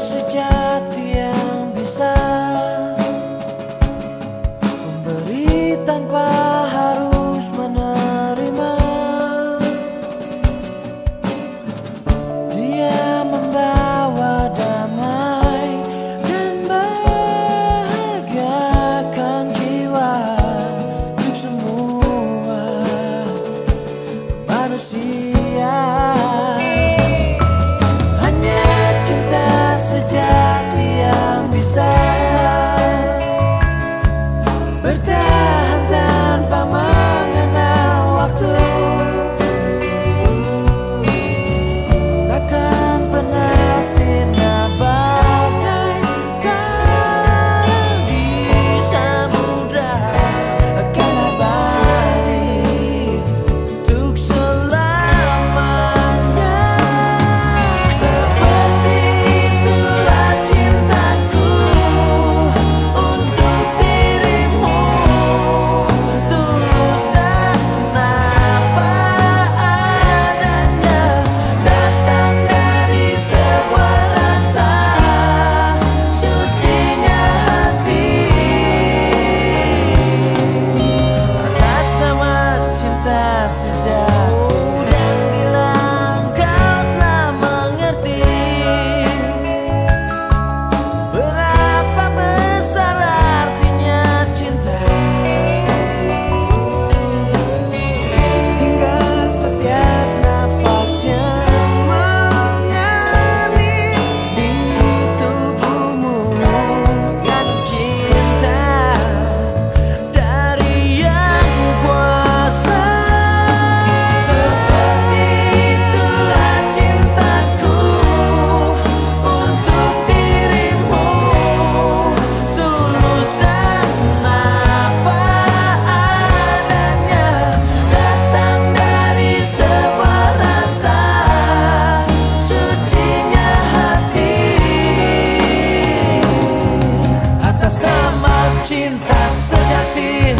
时间。passage out. cinta sejati.